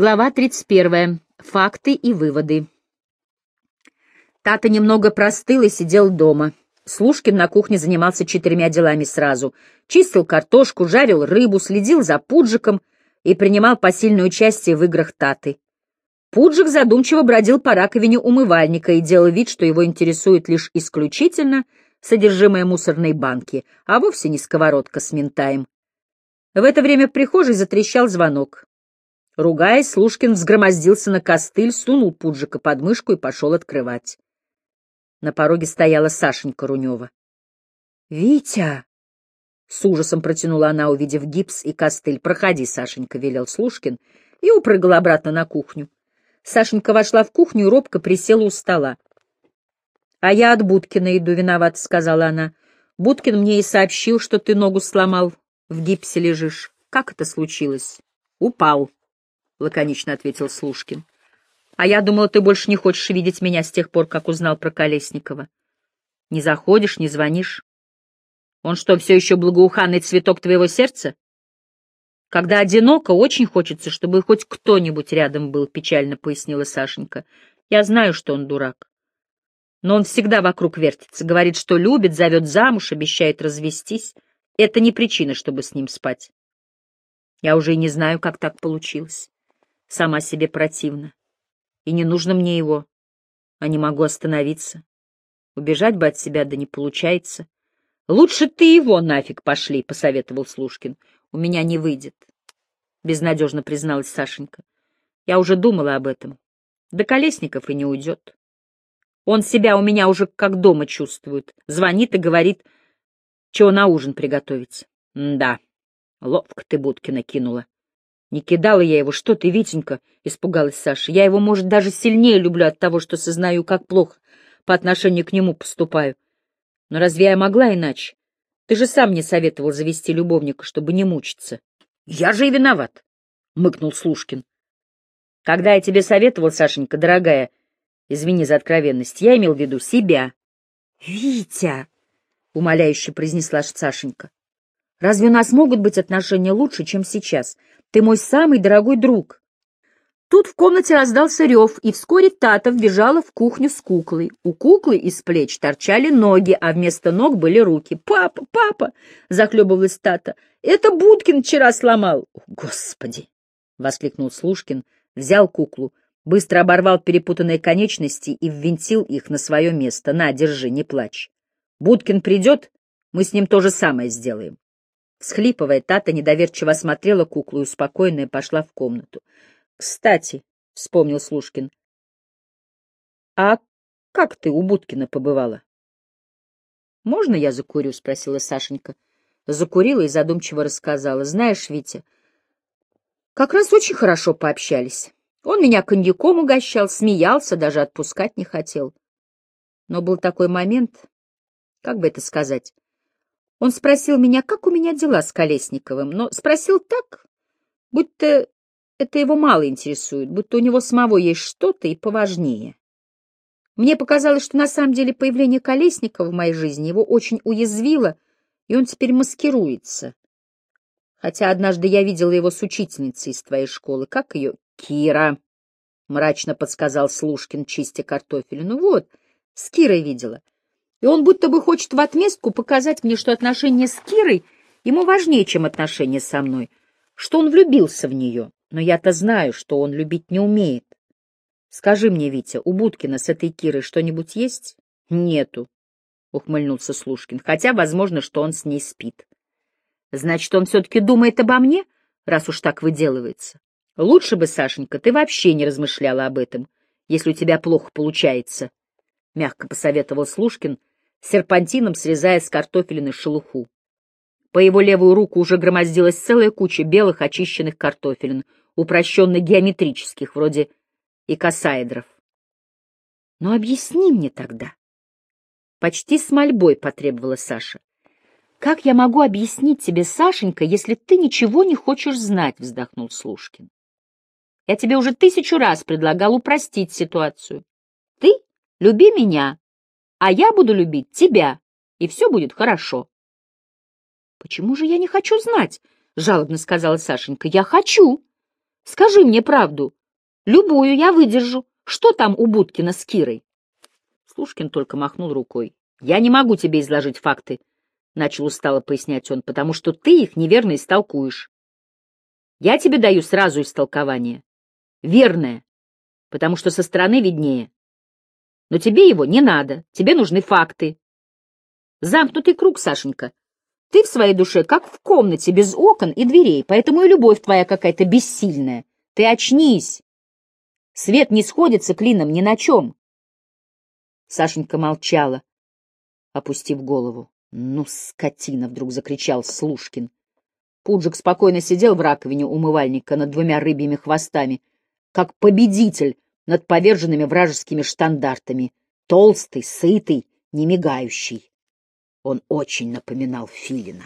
Глава 31. Факты и выводы. Тата немного простыл и сидел дома. Слушкин на кухне занимался четырьмя делами сразу. Чистил картошку, жарил рыбу, следил за Пуджиком и принимал посильное участие в играх Таты. Пуджик задумчиво бродил по раковине умывальника и делал вид, что его интересует лишь исключительно содержимое мусорной банки, а вовсе не сковородка с ментаем. В это время в прихожей затрещал звонок. Ругаясь, Слушкин взгромоздился на костыль, сунул Пуджика под мышку и пошел открывать. На пороге стояла Сашенька Рунева. — Витя! — с ужасом протянула она, увидев гипс и костыль. — Проходи, Сашенька, — велел Слушкин, и упрыгал обратно на кухню. Сашенька вошла в кухню и робко присела у стола. — А я от Будкина иду, виноват, — сказала она. — Будкин мне и сообщил, что ты ногу сломал, в гипсе лежишь. Как это случилось? — Упал. — лаконично ответил Слушкин. — А я думала, ты больше не хочешь видеть меня с тех пор, как узнал про Колесникова. Не заходишь, не звонишь. Он что, все еще благоуханный цветок твоего сердца? Когда одиноко, очень хочется, чтобы хоть кто-нибудь рядом был, — печально пояснила Сашенька. Я знаю, что он дурак. Но он всегда вокруг вертится, говорит, что любит, зовет замуж, обещает развестись. Это не причина, чтобы с ним спать. Я уже и не знаю, как так получилось сама себе противна. И не нужно мне его, а не могу остановиться. Убежать бы от себя, да не получается. Лучше ты его нафиг пошли, — посоветовал Слушкин. У меня не выйдет, — безнадежно призналась Сашенька. Я уже думала об этом. До Колесников и не уйдет. Он себя у меня уже как дома чувствует. Звонит и говорит, чего на ужин приготовить. — Да, ловко ты Будкина кинула. Не кидала я его. Что ты, Витенька? — испугалась Саша. Я его, может, даже сильнее люблю от того, что сознаю, как плохо по отношению к нему поступаю. Но разве я могла иначе? Ты же сам мне советовал завести любовника, чтобы не мучиться. — Я же и виноват, — мыкнул Слушкин. — Когда я тебе советовал, Сашенька, дорогая, извини за откровенность, я имел в виду себя. — Витя! — умоляюще произнесла Сашенька. — Разве у нас могут быть отношения лучше, чем сейчас? — ты мой самый дорогой друг. Тут в комнате раздался рев, и вскоре Тата вбежала в кухню с куклой. У куклы из плеч торчали ноги, а вместо ног были руки. «Папа, папа!» — захлебывалась Тата. «Это Будкин вчера сломал!» «Господи!» — воскликнул Слушкин, взял куклу, быстро оборвал перепутанные конечности и ввинтил их на свое место. «На, держи, не плачь. Будкин придет, мы с ним то же самое сделаем». Схлипывая, Тата недоверчиво осмотрела куклу и успокоенная пошла в комнату. — Кстати, — вспомнил Слушкин, — а как ты у Будкина побывала? — Можно я закурю? — спросила Сашенька. Закурила и задумчиво рассказала. — Знаешь, Витя, как раз очень хорошо пообщались. Он меня коньяком угощал, смеялся, даже отпускать не хотел. Но был такой момент, как бы это сказать... Он спросил меня, как у меня дела с Колесниковым, но спросил так, будто это его мало интересует, будто у него самого есть что-то и поважнее. Мне показалось, что на самом деле появление Колесникова в моей жизни его очень уязвило, и он теперь маскируется. Хотя однажды я видела его с учительницей из твоей школы. Как ее? Кира, — мрачно подсказал Слушкин, чистя картофель. Ну вот, с Кирой видела и он будто бы хочет в отместку показать мне, что отношения с Кирой ему важнее, чем отношения со мной, что он влюбился в нее, но я-то знаю, что он любить не умеет. Скажи мне, Витя, у Будкина с этой Кирой что-нибудь есть? Нету, — ухмыльнулся Слушкин, хотя, возможно, что он с ней спит. Значит, он все-таки думает обо мне, раз уж так выделывается. Лучше бы, Сашенька, ты вообще не размышляла об этом, если у тебя плохо получается, — мягко посоветовал Слушкин, серпантином срезая с картофелины шелуху. По его левую руку уже громоздилась целая куча белых очищенных картофелин, упрощенно геометрических, вроде икосаэдров. «Но объясни мне тогда». Почти с мольбой потребовала Саша. «Как я могу объяснить тебе, Сашенька, если ты ничего не хочешь знать?» — вздохнул Слушкин. «Я тебе уже тысячу раз предлагал упростить ситуацию. Ты люби меня, а я буду любить тебя, и все будет хорошо. — Почему же я не хочу знать? — жалобно сказала Сашенька. — Я хочу. Скажи мне правду. Любую я выдержу. Что там у Будкина с Кирой? Слушкин только махнул рукой. Я не могу тебе изложить факты, — начал устало пояснять он, — потому что ты их неверно истолкуешь. Я тебе даю сразу истолкование. Верное, потому что со стороны виднее. Но тебе его не надо, тебе нужны факты. Замкнутый круг, Сашенька. Ты в своей душе как в комнате, без окон и дверей, поэтому и любовь твоя какая-то бессильная. Ты очнись. Свет не сходится клином ни на чем. Сашенька молчала, опустив голову. «Ну, скотина!» — вдруг закричал Слушкин. Пуджик спокойно сидел в раковине умывальника над двумя рыбьими хвостами, как победитель над поверженными вражескими штандартами, толстый, сытый, не мигающий. Он очень напоминал Филина.